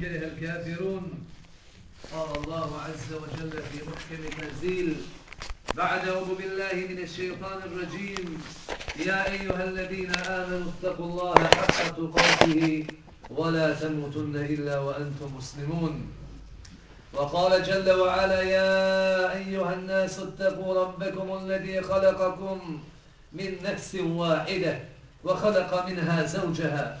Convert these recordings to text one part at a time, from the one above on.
كره الكافرون. قال الله عز وجل في محكم تنزيل بعد أعوذ بالله من الشيطان الرجيم. يا أيها الذين آمنوا اتقوا الله حق تقاته ولا تموتن إلا وأنتم مسلمون. وقال جل وعلا يا أيها الناس اتقوا ربكم الذي خلقكم من نفس واحدة وخلق منها زوجها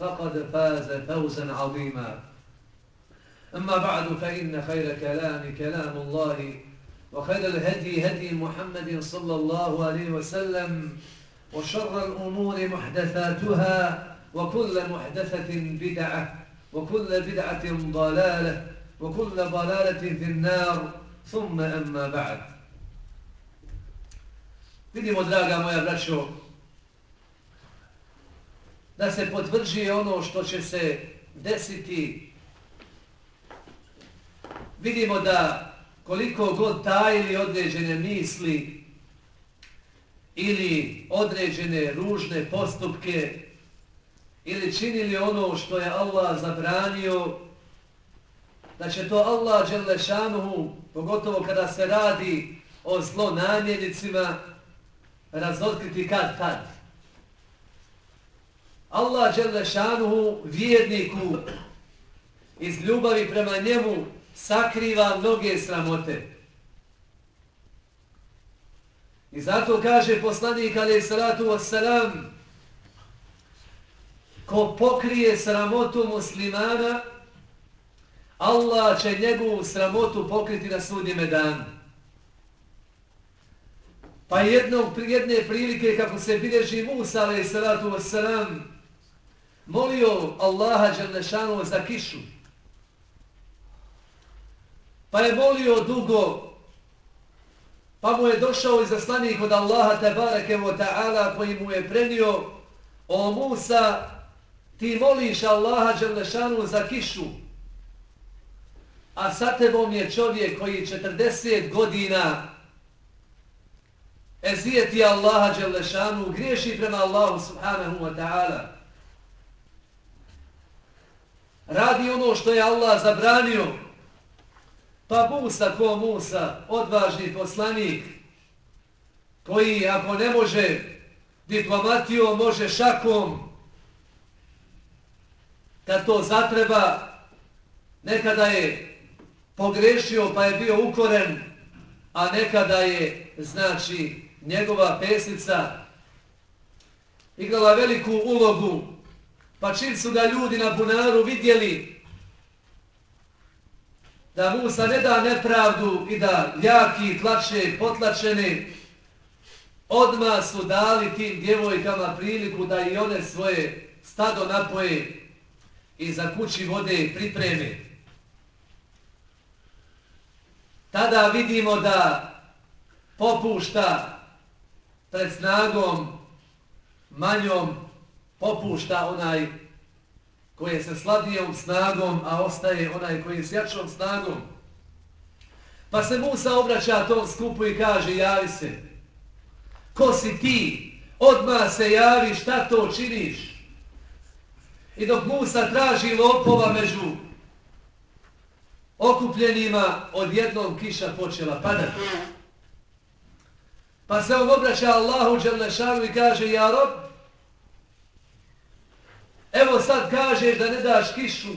فقد فاز فوزا عظيما. أما بعد فإن خير كلام كلام الله وخير الهدي هدي محمد صلى الله عليه وسلم وشر الأمور محدثاتها وكل محدثة بدعة وكل بدعة ضلالة وكل ضلالة في النار. ثم أما بعد. Vidimo, draga moja braćo, da se potvrđuje ono što će se desiti. Vidimo da koliko god tajili određene misli ili određene ružne postupke ili činili ono što je Allah zabranio, da će to Allah Đelešanuhu, pogotovo kada se radi o zlonamjenicima, razotkriti kad tad. Allah Đelešanuhu vjerniku iz ljubavi prema njemu sakriva mnoge sramote. I zato kaže poslanik alaih salatu wassalam ko pokrije sramotu muslimana Allah će njegovu sramotu pokriti na sudnjeme danu. Pa jednog, jedne prilike kako se bilježi Musa alaih salatu wassalam molio Allaha Đerlešanova za kišu. Pa je molio dugo, pa mu je došao iz zaslanih od Allaha Tebareke wa ta'ala koji mu je prenio o Musa, ti moliš Allaha Đerlešanova za kišu, a sa tebom je čovjek koji 40 godina ezijeti Allaha Đalešanu, griješi prema Allahu subhanahu wa ta'ala radi ono što je Allah zabranio, pa Musa ko Musa, odvažni poslanik, koji ako ne može diplomatijom, može šakom, kad to zatreba, nekada je pogrešio pa je bio ukoren, a nekada je, znači, njegova pesnica igrala veliku ulogu Pa čim su ga ljudi na bunaru vidjeli da Musa ne da nepravdu i da jaki, tlače, potlačeni, odma su dali tim djevojkama priliku da i one svoje stado napoje i za kući vode pripreme. Tada vidimo da popušta pred snagom manjom popušta onaj koji je se slabijom snagom, a ostaje onaj koji je s jačom snagom. Pa se Musa obraća tom skupu i kaže, javi se. Ko si ti? Odmah se javi šta to činiš. I dok Musa traži lopova među okupljenima, odjednom kiša počela padati. Pa se on obraća Allahu Đerlešanu i kaže, ja rob, Evo sad kažeš da ne daš kišu.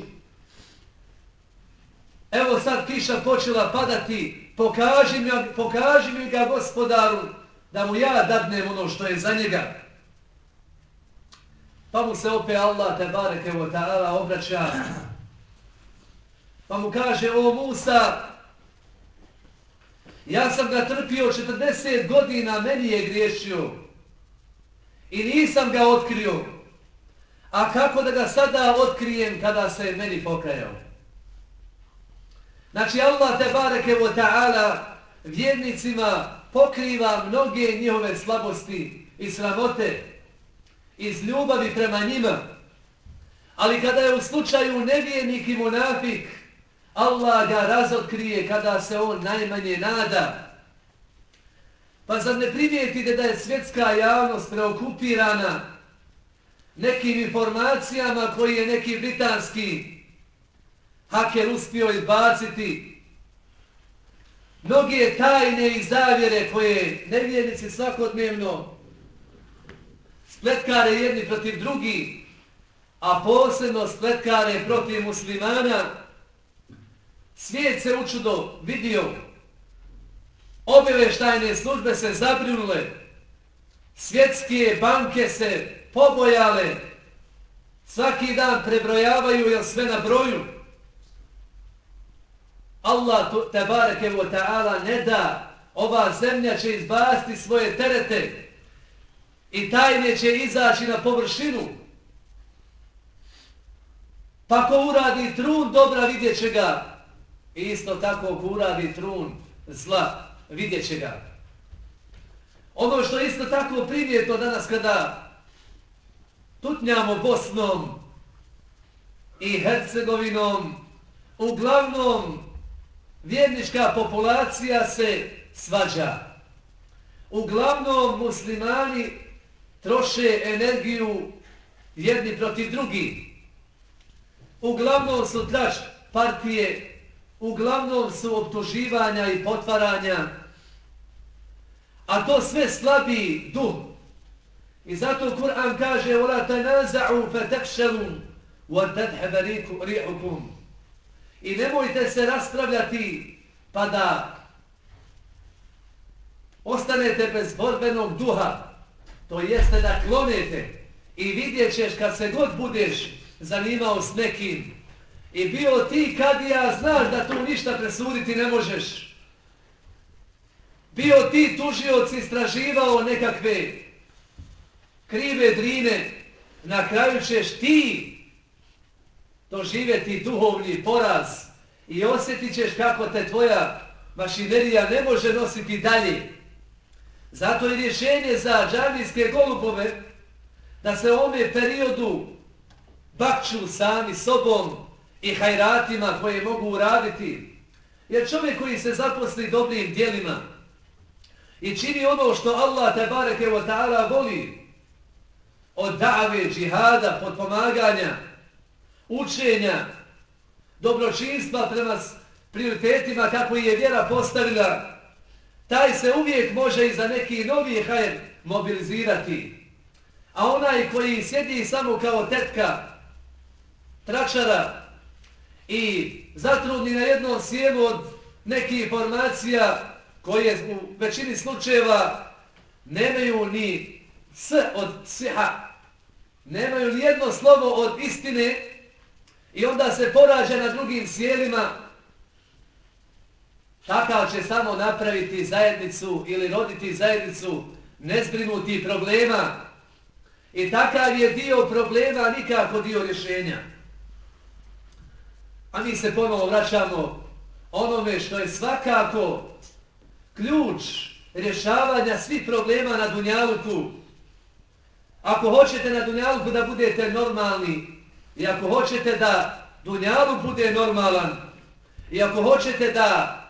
Evo sad kiša počela padati. Pokaži mi, pokaži mi ga gospodaru da mu ja dadnem ono što je za njega. Pa mu se opet Allah te bareke o ta'ala obraća. Pa mu kaže, o Musa, ja sam ga trpio 40 godina, meni je griješio. I nisam ga otkrio. A kako da ga sada otkrijem kada se meni pokajao? Znači Allah te bareke wa ta'ala vjernicima pokriva mnoge njihove slabosti i sramote iz ljubavi prema njima. Ali kada je u slučaju nevjernik i munafik, Allah ga razotkrije kada se on najmanje nada. Pa zar ne primijetite da je svjetska javnost preokupirana nekim informacijama koji je neki britanski haker uspio izbaciti. Mnoge tajne i zavjere koje nevjernici svakodnevno spletkare jedni protiv drugi, a posebno spletkare protiv muslimana, svijet se učudo vidio, obaveštajne službe se zabrinule, svjetske banke se pobojale, svaki dan prebrojavaju jel sve na broju, Allah te bareke wa ta'ala ne da ova zemlja će izbasti svoje terete i tajne će izaći na površinu. Pa ko uradi trun dobra vidjet će ga. Isto tako ko uradi trun zla vidjet će ga. Ono što isto tako primijeto danas kada tutnjamo Bosnom i Hercegovinom, uglavnom vjernička populacija se svađa. Uglavnom muslimani troše energiju jedni protiv drugi. Uglavnom su tlač partije, uglavnom su optuživanja i potvaranja, a to sve slabi duh. I zato Kur'an kaže وَلَا تَنَازَعُوا فَتَكْشَلُوا وَتَدْحَبَ رِيحُكُمْ I nemojte se raspravljati pa da ostanete bez borbenog duha. To jeste da klonete i vidjet ćeš kad se god budeš zanimao s nekim i bio ti kad ja znaš da tu ništa presuditi ne možeš. Bio ti tužioc istraživao nekakve krive drine, na kraju ćeš ti doživjeti duhovni poraz i osjetit ćeš kako te tvoja mašinerija ne može nositi dalje. Zato je rješenje za džavijske golubove da se u ovome periodu bakču sami sobom i hajratima koje mogu uraditi. Jer čovjek koji se zaposli dobrim dijelima i čini ono što Allah te bareke wa ta'ala voli od dave, džihada, podpomaganja, učenja, dobročinstva prema prioritetima kako je vjera postavila, taj se uvijek može i za neki novi hajer mobilizirati. A onaj koji sjedi samo kao tetka, tračara i zatrudni na jednom sjelu od nekih informacija koje u većini slučajeva nemaju ni s od siha, nemaju ni jedno slovo od istine, I onda se poraže na drugim sjelima. Takav će samo napraviti zajednicu ili roditi zajednicu nezbrinuti problema. I takav je dio problema nikako dio rješenja. A mi se ponovo vraćamo onome što je svakako ključ rješavanja svih problema na Dunjaluku. Ako hoćete na Dunjaluku da budete normalni, I ako hoćete da Dunjaluk bude normalan, i ako hoćete da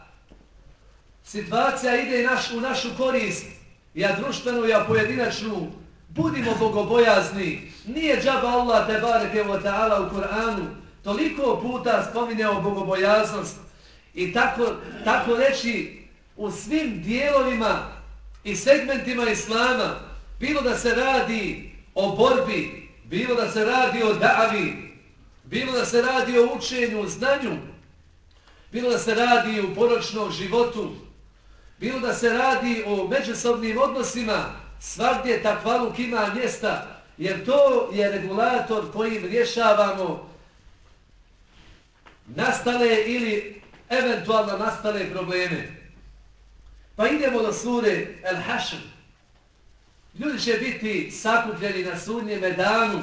situacija ide naš, u našu korist, ja društvenu, ja pojedinačnu, budimo bogobojazni. Nije džaba Allah te bareke wa ta'ala u Kur'anu toliko puta spominjao bogobojaznost i tako, tako reći u svim dijelovima i segmentima Islama, bilo da se radi o borbi, bilo da se radi o davi, bilo da se radi o učenju, znanju, bilo da se radi o poročnom životu, bilo da se radi o međusobnim odnosima, svakdje takvaluk ima mjesta, jer to je regulator kojim rješavamo nastale ili eventualno nastale probleme. Pa idemo do sure El Hašr. Ljudi će biti sakupljeni na sudnjem danu,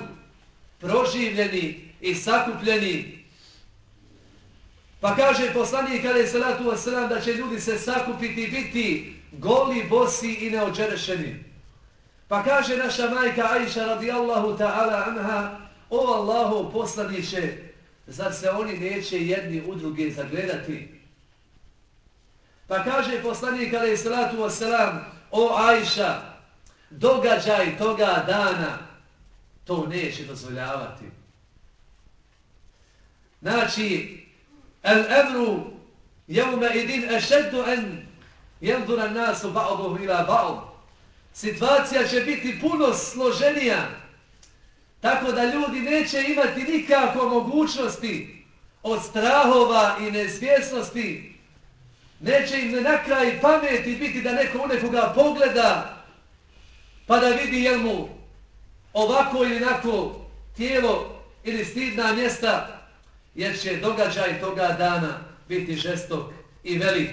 proživljeni i sakupljeni. Pa kaže poslanik kada je salatu wasalam da će ljudi se sakupiti i biti goli, bosi i neođerešeni. Pa kaže naša majka Aisha radijallahu ta'ala anha o Allahu poslaniće, zar se oni neće jedni u druge zagledati? Pa kaže poslanik kada je salatu wasalam o Aisha, događaj toga dana to neće dozvoljavati. Znači, el evru jevme idin ešeddu en jendura nasu ba'odohu ila ba'od. Situacija će biti puno složenija, tako da ljudi neće imati nikako mogućnosti od strahova i nesvjesnosti. Neće im na kraj pameti biti da neko u nekoga pogleda pa da vidi jel mu ovako ili nako tijelo ili stidna mjesta jer će događaj toga dana biti žestok i velik.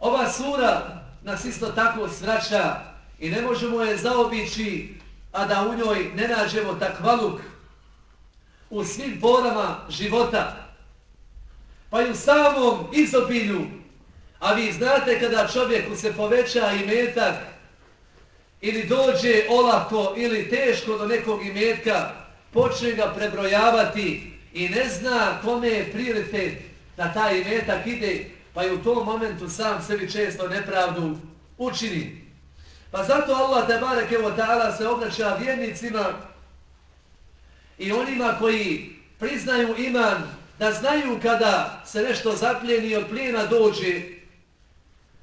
Ova sura nas isto tako svraća i ne možemo je zaobići, a da u njoj ne nađemo takvaluk u svim porama života. Pa i u samom izobilju, a vi znate kada čovjeku se poveća i metak ili dođe olako ili teško do nekog imetka, počne ga prebrojavati i ne zna kome je prioritet da taj imetak ide, pa je u tom momentu sam sebi često nepravdu učini. Pa zato Allah te barek ta'ala se obraća vjernicima i onima koji priznaju iman da znaju kada se nešto zapljeni od plijena dođe,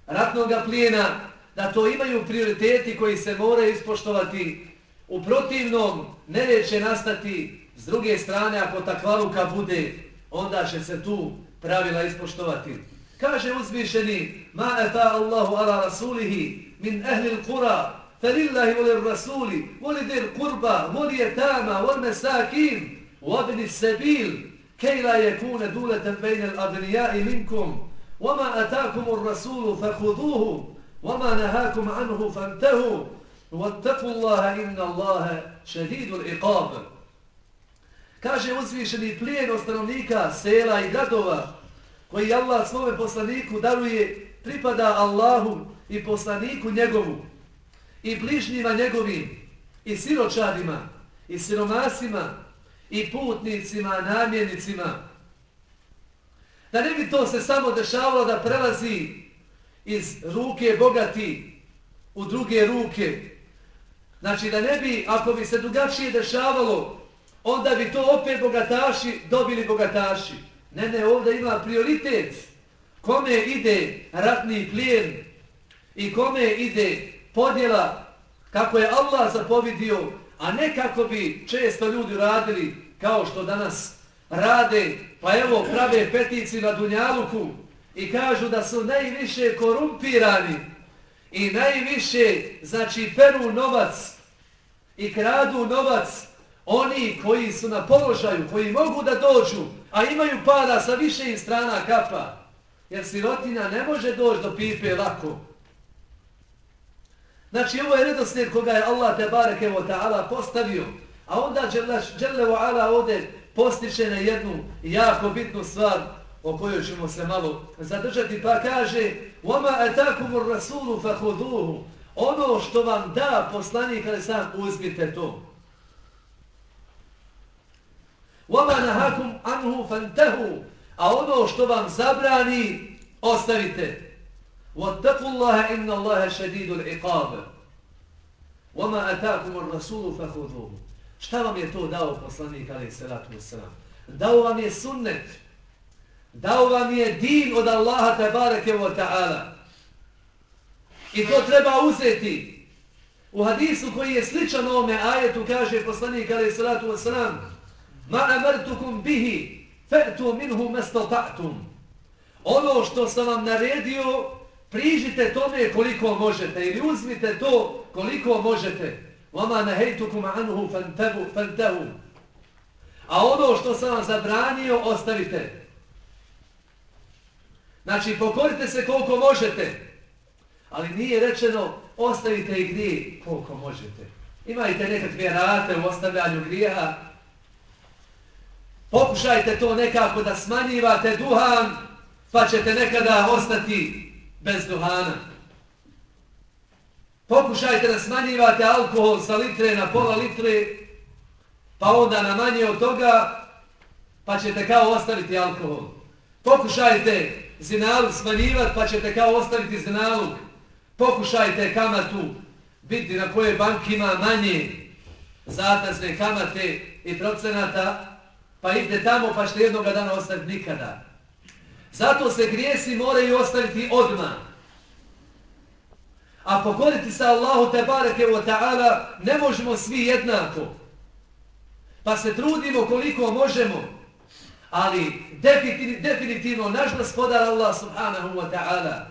ratnog plijena, da to imaju prioriteti koji se moraju ispoštovati. U protivnom neće nastati S druge strane, ako takvaluka bude, onda će se tu pravila ispoštovati. Kaže uzvišeni, ma eta Allahu ala rasulihi min ehlil kura, felillahi voli rasuli, voli dir kurba, voli etama, voli mesakin, vabni sebil, kejla je kune duleten bejne l-abnijai minkum, vama atakum r-rasulu vama nahakum anhu fantehu, vattaku Allaha inna Allahe šedidu l-iqabu. Kaže uzvišeni plijen od stanovnika sela i gradova koji Allah svome poslaniku daruje pripada Allahu i poslaniku njegovu i bližnjima njegovim i siročadima i siromasima i putnicima, namjenicima. Da ne bi to se samo dešavalo da prelazi iz ruke bogati u druge ruke. Znači da ne bi, ako bi se drugačije dešavalo, onda bi to opet bogataši dobili bogataši. Ne, ne, ovdje ima prioritet. Kome ide ratni plijen i kome ide podjela kako je Allah zapovidio, a ne kako bi često ljudi radili kao što danas rade, pa evo prave petici na Dunjaluku i kažu da su najviše korumpirani i najviše, znači, peru novac i kradu novac Oni koji su na položaju, koji mogu da dođu, a imaju para sa više strana kapa, jer sirotina ne može doći do pipe lako. Znači, ovo je redoslijed koga je Allah te barek ta'ala postavio, a onda Đerlevo Ala ovdje postiče na jednu jako bitnu stvar o kojoj ćemo se malo zadržati, pa kaže وَمَا أَتَاكُمُ الرَّسُولُ فَهُدُوهُ Ono što vam da poslanik, ali sam uzmite to. وَمَا نَهَكُمْ أَنْهُ فَانْتَهُ A ono što vam zabrani, ostavite. وَاتَّقُوا اللَّهَ إِنَّ اللَّهَ شَدِيدُ الْعِقَابِ وَمَا أَتَاكُمُ الرَّسُولُ فَهُدُوهُ Šta vam je to dao poslanik, ali salatu wasalam? Dao vam je sunnet. Dao vam je din od Allaha tabareke wa ta'ala. I to treba uzeti. U hadisu koji je sličan ovome ajetu kaže poslanik, alaih salatu wasalam, ma amartukum bihi fa'tu minhu mastata'tum ono što sam vam naredio prižite tome koliko možete ili uzmite to koliko možete Vama nahaytukum anhu fantabu fantahu a ono što sam vam zabranio ostavite znači pokorite se koliko možete ali nije rečeno ostavite i gdje koliko možete imajte nekakve rate u ostavljanju grijeha Pokušajte to nekako da smanjivate duhan, pa ćete nekada ostati bez duhana. Pokušajte da smanjivate alkohol sa litre na pola litre, pa onda na manje od toga, pa ćete kao ostaviti alkohol. Pokušajte zinalu smanjivati, pa ćete kao ostaviti zinalu. Pokušajte kamatu biti na koje bank ima manje zatazne kamate i procenata, pa idete tamo pa ćete jednog dana ostaviti nikada. Zato se grijesi moraju ostaviti odmah. A pokoriti sa Allahu te bareke wa ta'ala ne možemo svi jednako. Pa se trudimo koliko možemo. Ali definitivno naš gospodar Allah subhanahu wa ta'ala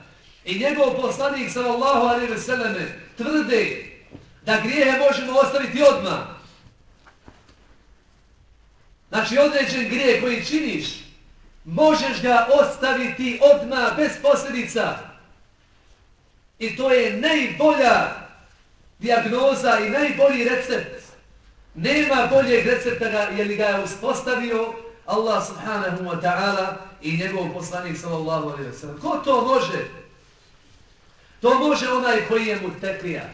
i njegov poslanik sallallahu alaihi ve selleme tvrde da grijehe možemo ostaviti odmah. Znači određen grijeh koji činiš možeš ga ostaviti odmah bez posljedica. I to je najbolja diagnoza i najbolji recept. Nema boljeg recepta ga, je ga je uspostavio Allah subhanahu wa ta'ala i njegov poslanik sallallahu alaihi wa sallam. Ko to može? To može onaj koji je muteklija,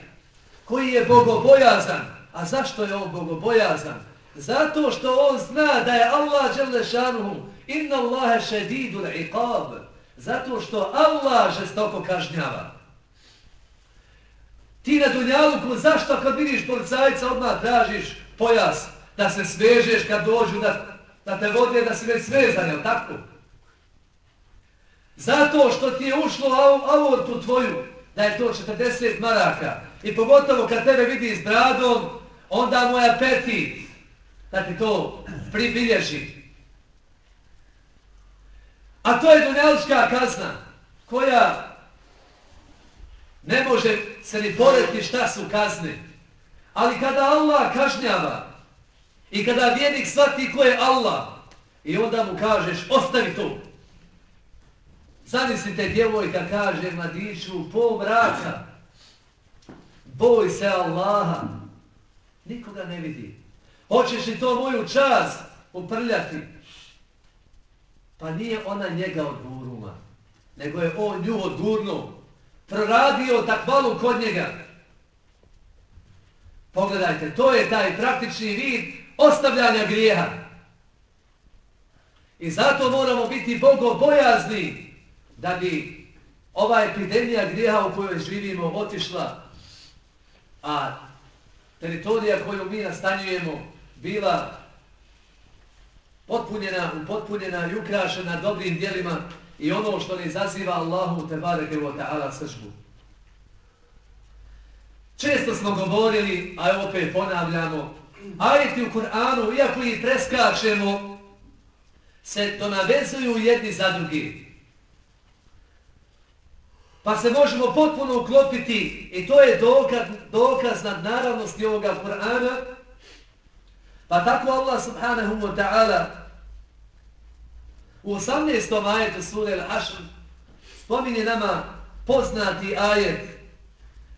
koji je bogobojazan. A zašto je on bogobojazan? Zato što on zna da je Allah dželešanuhu inna Allahe šedidul iqab. Zato što Allah žestoko kažnjava. Ti na dunjaluku, zašto kad vidiš policajca odmah tražiš pojas da se svežeš kad dođu da, da te vode da si već svezan, jel tako? Zato što ti je ušlo avortu tvoju da je to 40 maraka i pogotovo kad tebe vidi s bradom, onda mu je apetit da ti to pribilježi. A to je dunjalička kazna koja ne može se ni porediti šta su kazne. Ali kada Allah kažnjava i kada vjernik shvati ko je Allah i onda mu kažeš ostavi to. Zamislite djevojka kaže mladiću po mraka, boj se Allaha nikoga ne vidi. Hoćeš li to moju čast uprljati? Pa nije ona njega odguruma, nego je on nju odgurno. Proradio takvalu kod njega. Pogledajte, to je taj praktični vid ostavljanja grijeha. I zato moramo biti bogobojazni da bi ova epidemija grijeha u kojoj živimo otišla, a teritorija koju mi nastanjujemo bila potpunjena, upotpunjena i ukrašena dobrim dijelima i ono što ne izaziva Allahu te bareke ta'ala sržbu. Često smo govorili, a opet ponavljamo, ajeti u Kur'anu, iako ih preskačemo, se to navezuju jedni za drugi. Pa se možemo potpuno uklopiti i to je dokaz, dokaz nad naravnosti ovoga Kur'ana. Pa tako Allah subhanahu wa ta'ala u 18. ajetu sura Al-Hashr spominje nama poznati ajet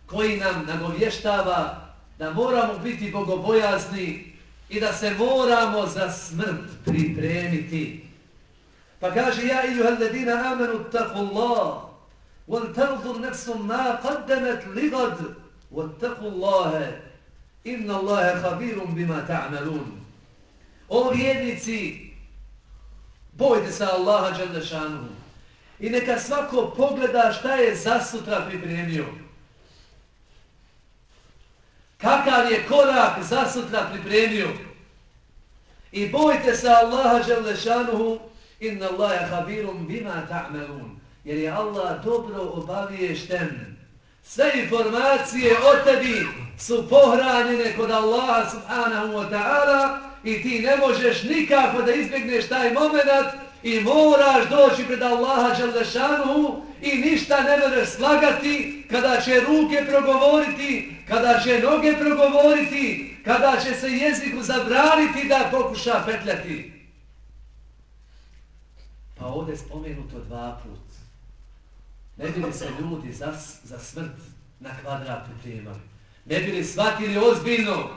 koji nam nagovještava da moramo biti bogobojazni i da se moramo za smrt pripremiti. Pa kaže, ja iljuha alledina amenu taku wal tanzur nefsum ma qaddamat ligad, wal taku inna Allahe habirum bima ta'malun. O vjernici, bojte se Allaha Đalešanu i neka svako pogleda šta je za sutra pripremio. Kakav je korak za sutra pripremio. I bojte se Allaha Đalešanuhu inna Allahe habirum bima ta'melun. Jer je Allah dobro obaviješten. Sve informacije o tebi su pohranjene kod Allaha subhanahu wa ta'ala i ti ne možeš nikako da izbjegneš taj moment i moraš doći pred Allaha Đalešanuhu i ništa ne možeš slagati kada će ruke progovoriti, kada će noge progovoriti, kada će se jeziku zabraniti da pokuša petljati. Pa ovdje spomenuto dva put. Ne bi li se ljudi za, za smrt na kvadrat pripremali? Ne bi li shvatili ozbiljno?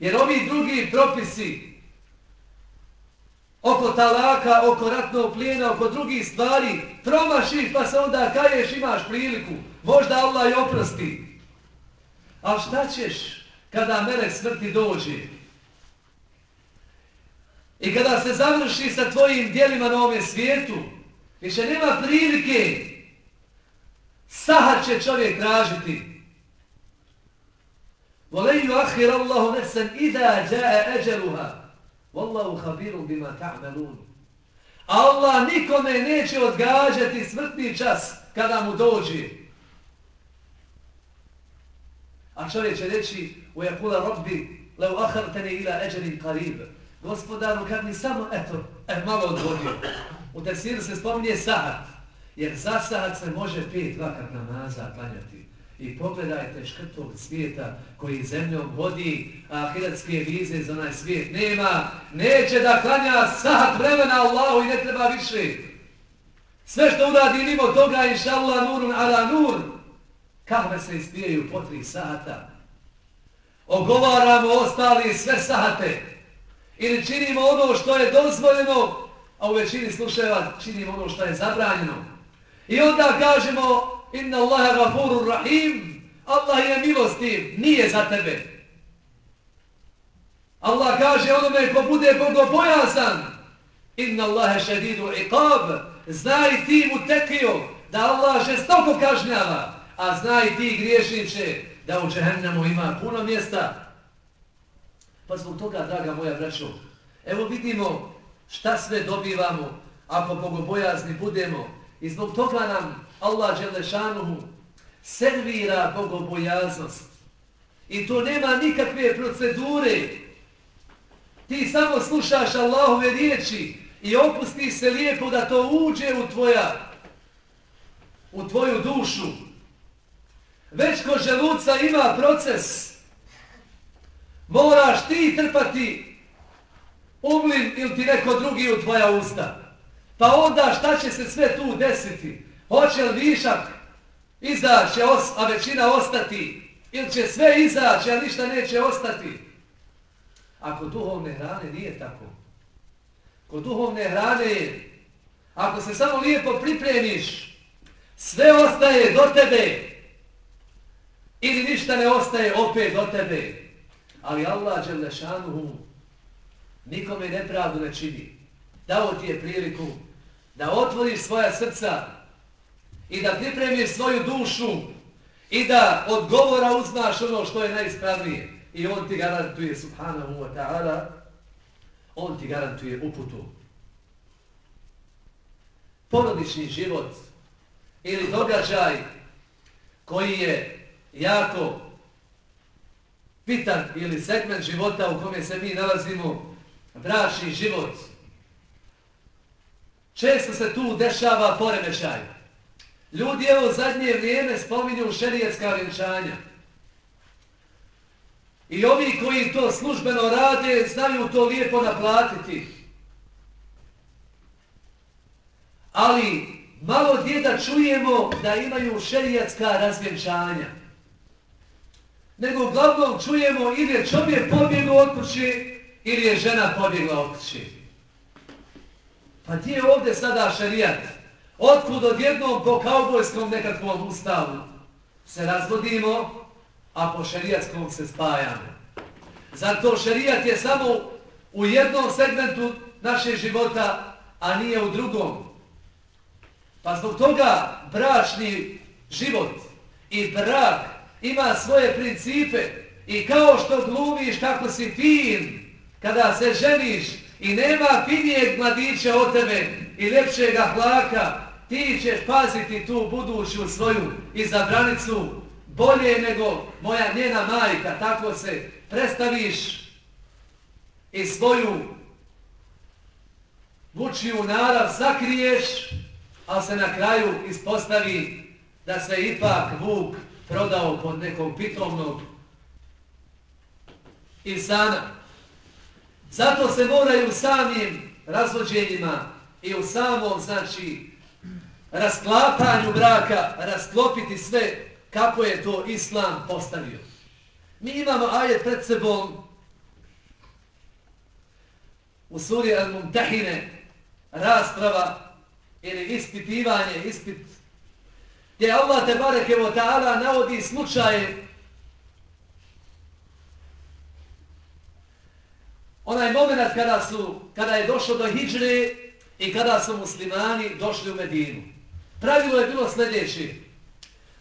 Jer ovi drugi propisi oko talaka, oko ratnog plijena, oko drugih stvari, promašiš pa se onda kaješ, imaš priliku. Možda Allah i oprosti. Ali šta ćeš kada melek smrti dođe? I kada se završi sa tvojim dijelima na ovom svijetu, više nema prilike, Sahar će čovjek tražiti. Voleju ahir Allahu nefsan ida jae eđeluha. Wallahu khabirum bima ta'malun. Allah nikome neće odgađati smrtni čas kada mu dođe. A čovjek će reći, u jakula robbi, leu ahartani ila eđerin qarib. Gospodaru, kad mi samo, eto, e, malo odvodio. U tesiru se spominje sahat, jer za sahat se može pet vakat namaza klanjati. I pogledajte škrtog svijeta koji zemljom vodi, a hiratske vize za onaj svijet nema. Neće da klanja sat vremena Allahu i ne treba više. Sve što uradi mimo toga, inša Allah, nurun ala nur. Kahve se ispijaju po tri sata. Ogovaramo ostali sve sate. Ili činimo ono što je dozvoljeno, a u većini slušajeva činimo ono što je zabranjeno. I onda kažemo, inna Allahe gafurur rahim, Allah je milostiv, nije za tebe. Allah kaže onome ko bude bogobojazan, inna Allahe šedidu iqab, znaj ti mu tekio da Allah žestoko kažnjava, a znaj ti griješniče da u džehennemu ima puno mjesta. Pa zbog toga, draga moja braćo, evo vidimo šta sve dobivamo ako bogobojazni budemo i zbog toga nam Allah Đelešanuhu servira bogobojaznost. I to nema nikakve procedure. Ti samo slušaš Allahove riječi i opusti se lijepo da to uđe u tvoja u tvoju dušu. Već ko želuca ima proces, moraš ti trpati umlin ili ti neko drugi u tvoja usta. Pa onda šta će se sve tu desiti? Hoće li višak izaći, a većina ostati? Ili će sve izaći, a ništa neće ostati? Ako duhovne hrane nije tako. Kod duhovne hrane, ako se samo lijepo pripremiš, sve ostaje do tebe. Ili ništa ne ostaje opet do tebe. Ali Allah Đelešanuhu nikome nepravdu ne čini. Dao ti je priliku da otvoriš svoja srca i da pripremiš svoju dušu i da od govora uznaš ono što je najispravnije. I on ti garantuje, subhanahu wa ta'ala, on ti garantuje uputu. Porodični život ili događaj koji je jako pitan ili segment života u kome se mi nalazimo, bračni život, često se tu dešava poremećaj. Ljudi evo zadnje vrijeme spominju šerijetska vjenčanja. I ovi koji to službeno rade, znaju to lijepo naplatiti. Ali malo gdje da čujemo da imaju šerijetska razvjenčanja. Nego uglavnom čujemo ili je čovjek pobjegao od kuće, ili je žena pobjegla od kuće. Pa gdje je ovdje sada šerijat? Otkud odjednom po kaubojskom nekakvom ustavu se razvodimo, a po šerijatskom se spajamo. Zato šerijat je samo u jednom segmentu naše života, a nije u drugom. Pa zbog toga bračni život i brak ima svoje principe i kao što glumiš kako si fin kada se ženiš i nema finijeg mladića od tebe i lepšega hlaka, ti ćeš paziti tu buduću svoju izabranicu bolje nego moja njena majka, tako se predstaviš i svoju vučiju narav sakriješ, a se na kraju ispostavi da se ipak Vuk prodao pod nekog pitomnog insana. Zato se moraju samim razvođenjima i u samom, znači, rasklapanju braka rasklopiti sve kako je to Islam postavio. Mi imamo ajet pred sebom u suri Al-Mumtahine rasprava ili ispitivanje, ispit gdje Allah te bareke ta'ala navodi slučaje onaj moment kada su kada je došlo do hijđre i kada su muslimani došli u Medinu. Pravilo je bilo sljedeće.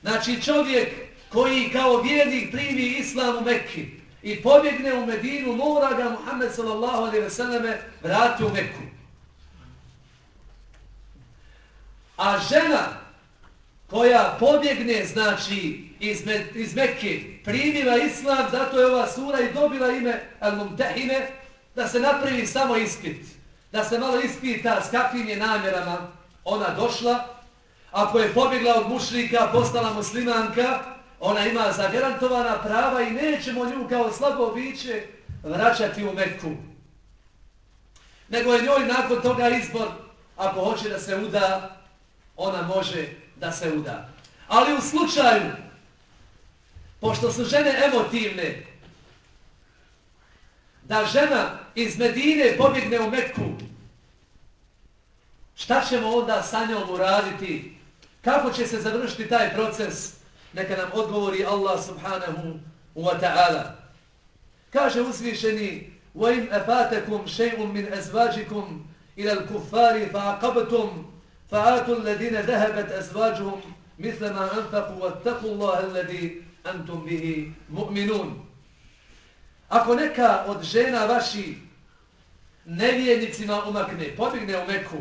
Znači čovjek koji kao vjernik primi islam u Mekki i pobjegne u Medinu, mora ga Muhammed sallallahu alaihi ve selleme vrati u Mekku. A žena koja pobjegne, znači, iz, Me iz Mekke, primila islam, zato je ova sura i dobila ime Al-Mumtehine, da se napravi samo ispit. Da se malo ispita s kakvim je namjerama ona došla. Ako je pobjegla od mušlika, postala muslimanka, ona ima zagarantovana prava i nećemo nju kao slabo biće vraćati u Meku. Nego je njoj nakon toga izbor, ako hoće da se uda, ona može da se uda. Ali u slučaju, pošto su žene emotivne, da žena iz Medine pobjegne u Mekku, šta ćemo onda sa njom uraditi? Kako će se završiti taj proces? Neka nam odgovori Allah subhanahu wa ta'ala. Kaže uzvišeni وَإِنْ أَفَاتَكُمْ شَيْءٌ مِنْ أَزْوَاجِكُمْ إِلَى الْكُفَّارِ فَعَقَبْتُمْ فَآتُوا الَّذِينَ ذَهَبَتْ أَزْوَاجُهُمْ مِثْلَ مَا أَنْفَقُوا وَاتَّقُوا اللَّهَ الَّذِي أَنْتُمْ بِهِ مُؤْمِنُونَ Ako neka od žena vaši nevijednicima umakne, pobigne u Meku,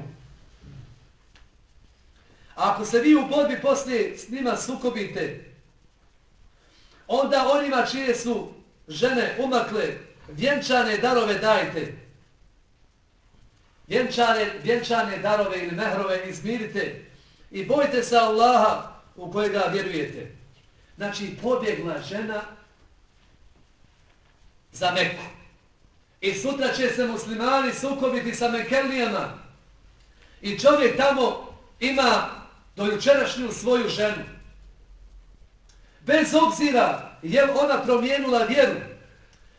a ako se vi u borbi poslije s njima sukobite, onda onima čije su žene umakle, vjenčane darove dajte. Vjenčane, vjenčane darove ili mehrove izmirite i bojte se Allaha u kojega vjerujete. Znači, pobjegla žena za Meku. I sutra će se muslimani sukobiti sa Mekelijama. I čovjek tamo ima dojučerašnju svoju ženu. Bez obzira je ona promijenula vjeru.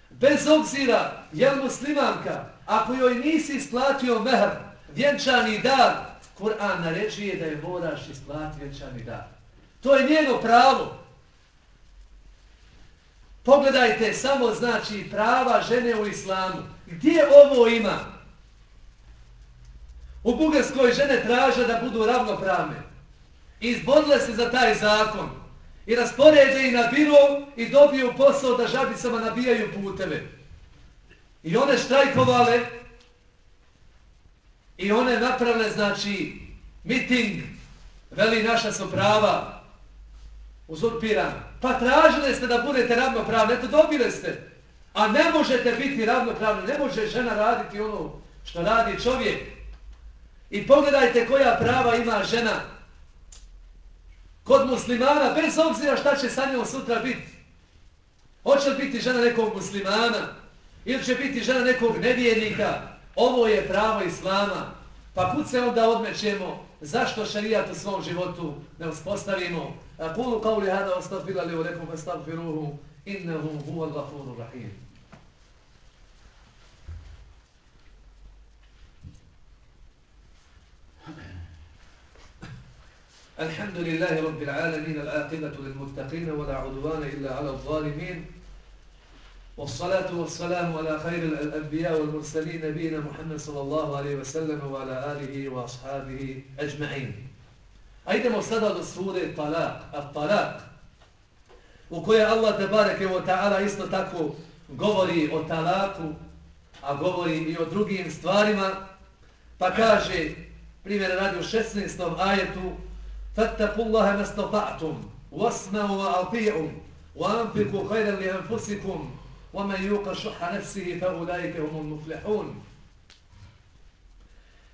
Bez obzira je muslimanka. Ako joj nisi isplatio mehr, vjenčani dar, Kur'an naređuje da je moraš isplatiti vjenčani dar. To je njeno pravo. Pogledajte samo znači prava žene u islamu. Gdje ovo ima? U Bugarskoj žene traže da budu ravnopravne. Izborile se za taj zakon. I rasporede i na biro i dobiju posao da žabicama nabijaju puteve. I one štrajkovale i one napravile znači miting veli naša su prava uzurpiran. Pa tražili ste da budete ravnopravni, eto dobili ste. A ne možete biti ravnopravni, ne može žena raditi ono što radi čovjek. I pogledajte koja prava ima žena kod muslimana, bez obzira šta će sa njom sutra biti. Hoće li biti žena nekog muslimana ili će biti žena nekog nevjernika, ovo je pravo islama. Pa kud se onda odmećemo, zašto šarijat u svom životu ne uspostavimo? أقول قولي هذا وأستغفر لي ولكم فاستغفروه إنه هو الغفور الرحيم. الحمد لله رب العالمين العاقبة للمتقين ولا عدوان إلا على الظالمين. والصلاة والسلام على خير الأنبياء والمرسلين نبينا محمد صلى الله عليه وسلم وعلى آله وأصحابه أجمعين. Ajdemo sada do sure Talak, a Talak, u kojoj Allah te bareke o ta'ala isto tako govori o talaku, a govori i o drugim stvarima, pa kaže, primjer radi u 16. ajetu, فَتَّقُوا اللَّهَ مَسْتَطَعْتُمْ وَاسْمَعُوا وَأَطِيعُوا وَأَنْفِقُوا خَيْرًا لِأَنْفُسِكُمْ وَمَنْ يُوقَ شُحَّ نَفْسِهِ فَأُولَٰئِكَ هُمُ الْمُفْلِحُونَ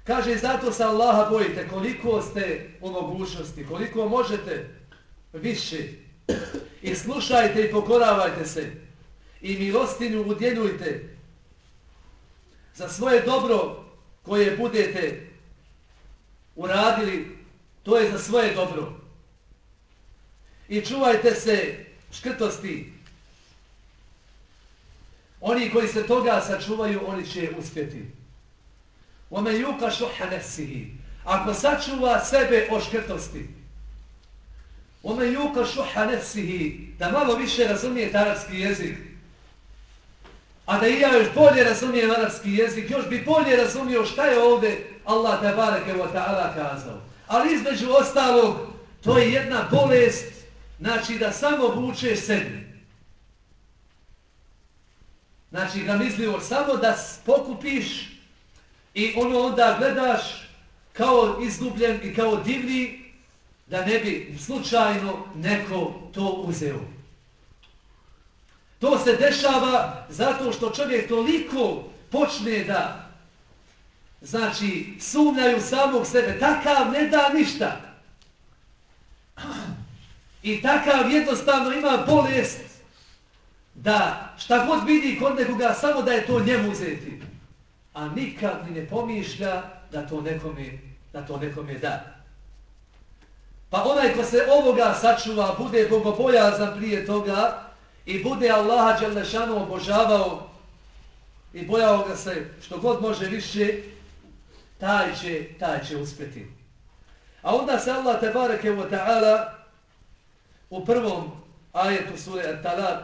Kaže, zato se Allaha bojite koliko ste u mogućnosti, koliko možete više. I slušajte i pokoravajte se. I milostinju udjeljujte za svoje dobro koje budete uradili, to je za svoje dobro. I čuvajte se škrtosti. Oni koji se toga sačuvaju, oni će uspjeti. Ome juka šuha nefsihi. Ako sačuva sebe o škrtosti. Ome شح šuha nefsihi. Da malo više razumije arapski jezik. A da i ja još bolje razumijem arapski jezik, još bi bolje razumio šta je ovdje Allah te bareke wa ta'ala kazao. Ali između ostalog, to je jedna bolest, znači da samo vučeš sebi. Znači ga mislio samo da pokupiš i ono onda gledaš kao izgubljen i kao divni da ne bi slučajno neko to uzeo. To se dešava zato što čovjek toliko počne da znači sumnjaju samog sebe. Takav ne da ništa. I takav jednostavno ima bolest da šta god vidi kod nekoga, samo da je to njemu uzeti. A nikad ni ne pomišlja da to nekome, da to nekome da. Pa onaj ko se ovoga sačuva, bude bogobojazan prije toga i bude Allaha Đelešanu obožavao i bojao ga se što god može više, taj će, taj će uspjeti. A onda se Allah tebareke wa ta'ala u prvom ajetu sure At-Talaq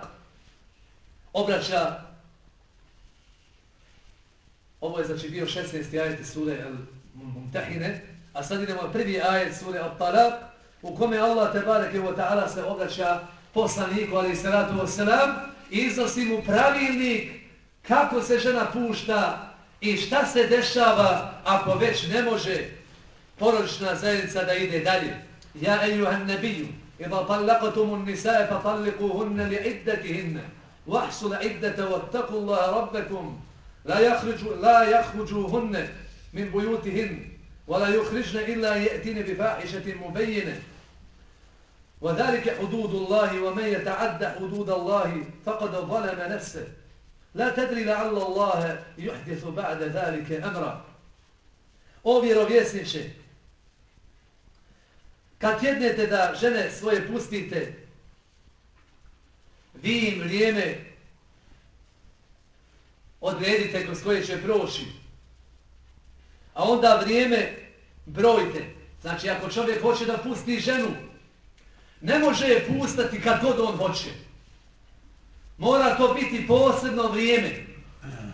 obraća Ovo je znači bio 16. ajet sure Al-Mumtahine, a sad idemo prvi ajet sure Al-Talaq, u kome Allah tebareke wa ta'ala se obraća poslaniku ali salatu ratu selam i iznosi mu pravilnik kako se žena pušta i šta se dešava ako već ne može porodična zajednica da ide dalje. Ja ejuhan nebiju, iba palakotumu nisae fa palikuhunne li iddatihinne, vahsula iddata vattakullaha rabbekum, لا يخرج لا يخرجوهن من بيوتهن ولا يخرجن إلا يأتين بفاحشة مبينة وذلك حدود الله ومن يتعد حدود الله فقد ظلم نفسه لا تدري لعل الله يحدث بعد ذلك أمرا O vjerovjesniče, kad jednete da žene svoje pustite vi im vrijeme odredite kroz koje će proći. A onda vrijeme brojite. Znači, ako čovjek hoće da pusti ženu, ne može je pustati kad god on hoće. Mora to biti posebno vrijeme.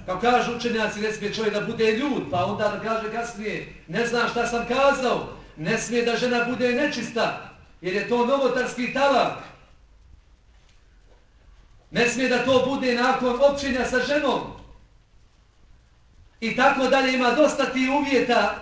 Kao kažu učenjaci, ne smije čovjek da bude ljud, pa onda da kaže kasnije, ne znam šta sam kazao, ne smije da žena bude nečista, jer je to novotarski talak. Ne smije da to bude nakon općenja sa ženom. I tako dalje ima dosta ti uvjeta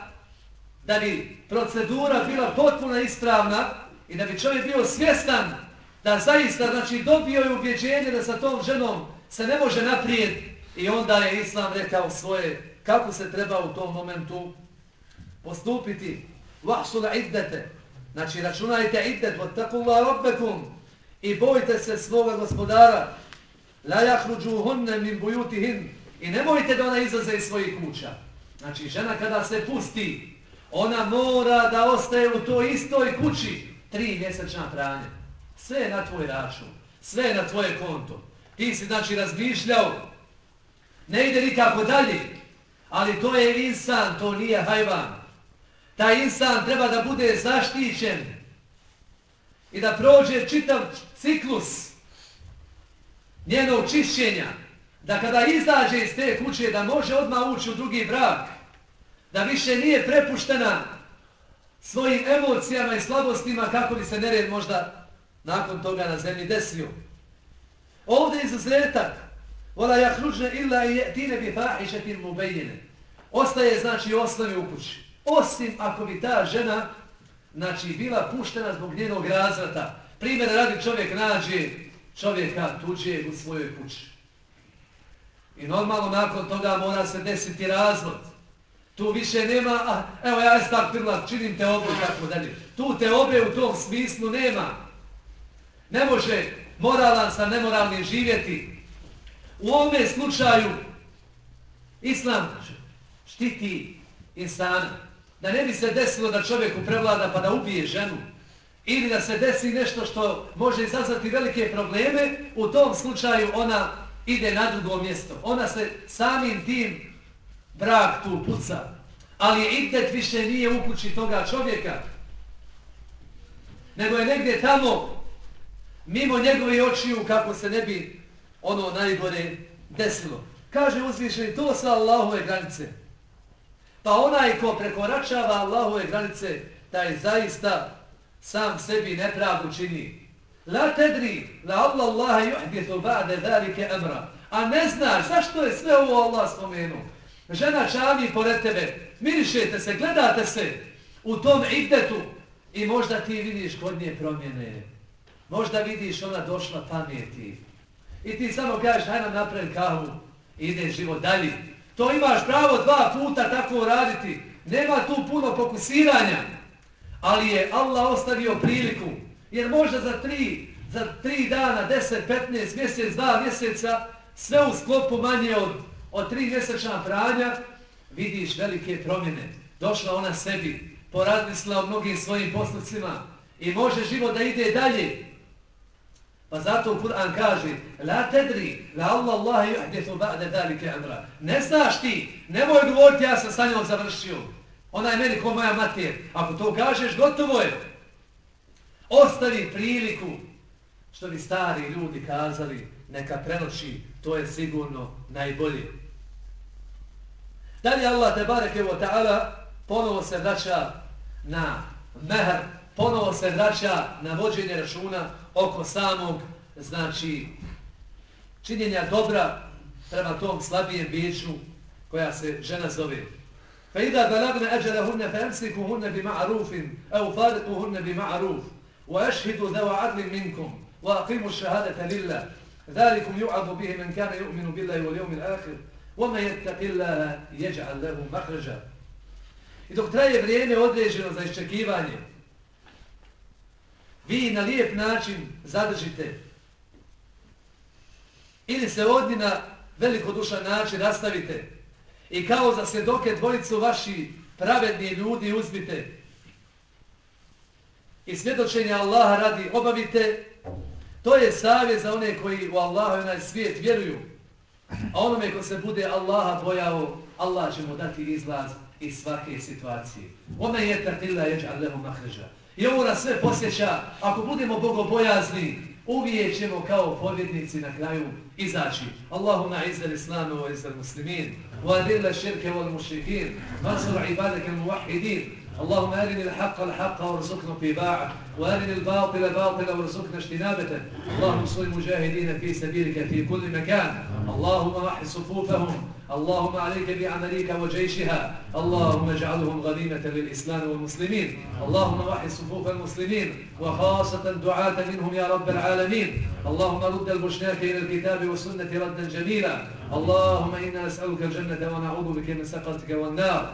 da bi procedura bila potpuno ispravna i da bi čovjek bio svjestan da zaista znači, dobio je ubjeđenje da sa tom ženom se ne može naprijed i onda je Islam rekao svoje kako se treba u tom momentu postupiti. Vahsula iddete. Znači računajte iddet, vattakullah rabbekum i bojte se svoga gospodara la yahrujuhunna min buyutihin i nemojte da ona izlaze iz svojih kuća. Znači, žena kada se pusti, ona mora da ostaje u toj istoj kući tri mjesečna pranja. Sve je na tvoj račun, sve je na tvoje konto. Ti si, znači, razmišljao, ne ide nikako dalje, ali to je insan, to nije hajvan. Taj insan treba da bude zaštićen i da prođe čitav ciklus njenog čišćenja, da kada izađe iz te kuće, da može odmah ući u drugi brak, da više nije prepuštena svojim emocijama i slabostima kako bi se nered možda nakon toga na zemlji desio. Ovdje je izuzetak, vola jahruđne illa i tine bi fahišetin mubejine. Ostaje, znači, osnovi u kući. Osim ako bi ta žena, znači, bila puštena zbog njenog razvrata. Primjer, radi čovjek nađe čovjeka tuđe u svojoj kući. I normalno nakon toga mora se desiti razvod. Tu više nema, a, evo ja je stak činim te obu i tako dalje. Tu te obe u tom smislu nema. Ne može moralan sa nemoralnim živjeti. U ovome slučaju Islam štiti insana. Da ne bi se desilo da čovjeku prevlada pa da ubije ženu ili da se desi nešto što može izazvati velike probleme, u tom slučaju ona ide na drugo mjesto. Ona se samim tim brak tu puca. Ali idet više nije u kući toga čovjeka. Nego je negdje tamo, mimo njegove očiju, kako se ne bi ono najgore desilo. Kaže uzvišeni, to su Allahove granice. Pa onaj ko prekoračava Allahove granice, taj zaista sam sebi nepravdu čini. La tedri, la Allah Allaha juhdithu ba'de dhalike amra. A ne znaš, zašto je sve ovo Allah spomenuo? Žena čavi pored tebe, mirišete se, gledate se u tom idetu i možda ti vidiš kod nje promjene. Možda vidiš ona došla pameti. I ti samo kažeš, hajde nam napraviti kahu i ide život dalje. To imaš pravo dva puta tako raditi. Nema tu puno pokusiranja. Ali je Allah ostavio priliku. Jer možda za tri, za tri dana, deset, petnaest, mjesec, dva mjeseca, sve u sklopu manje od, od tri mjesečna pranja, vidiš velike promjene. Došla ona sebi, poradnisla o mnogim svojim postupcima i može život da ide dalje. Pa zato Kur'an kaže La tedri, la Allah Allah juhdithu ba'de dalike amra. Ne znaš ti, nemoj govoriti ja sam sa njom završio. Ona je meni ko moja mater. Ako to kažeš, gotovo je. Ostavi priliku, što bi stari ljudi kazali, neka prenoći, to je sigurno najbolje. Dalje Allah te bareke wa ta'ala ponovo se vraća na mehr, ponovo se vraća na vođenje računa oko samog, znači, činjenja dobra prema tom slabijem biću koja se žena zove. Fa ida balagna ajalahunna fa amsikuhunna bi ma'rufin au fariquhunna bi ma'ruf wa ashhidu dhawa adlin minkum wa aqimu ash-shahadata lillah ذلكم يعظ به من كان يؤمن بالله واليوم الآخر وما يتق الله يجعل له مخرجا I dok traje vrijeme određeno za iščekivanje, vi na lijep način zadržite ili se odni na velikodušan način rastavite i kao za svjedoke dvojicu vaši pravedni ljudi uzmite i svjedočenje Allaha radi obavite, to je savjet za one koji u Allaha i onaj svijet vjeruju. A onome ko se bude Allaha bojao, Allah će mu dati izlaz iz svake situacije. Ome je tatila jeđa lehu mahreža. I ovo nas sve posjeća, ako budemo bogobojazni, uvijek ćemo kao pobjednici na kraju izaći. Allahumma izzal islamu wa izzal muslimin, wa adilla širke wal mušrikin, mansur ibadake muvahidin, اللهم أرني الحق الحق وارزقنا اتباعه وأرني الباطل باطلا وارزقنا اجتنابته. اللهم انصر المجاهدين في سبيلك في كل مكان. اللهم وحي صفوفهم. اللهم عليك بعمليك وجيشها. اللهم اجعلهم غنيمة للإسلام والمسلمين. اللهم وحي صفوف المسلمين وخاصة دعاة منهم يا رب العالمين. اللهم رد البشناك إلى الكتاب والسنة ردا جميلا. اللهم إنا نسألك الجنة ونعوذ بك من سقطك والنار.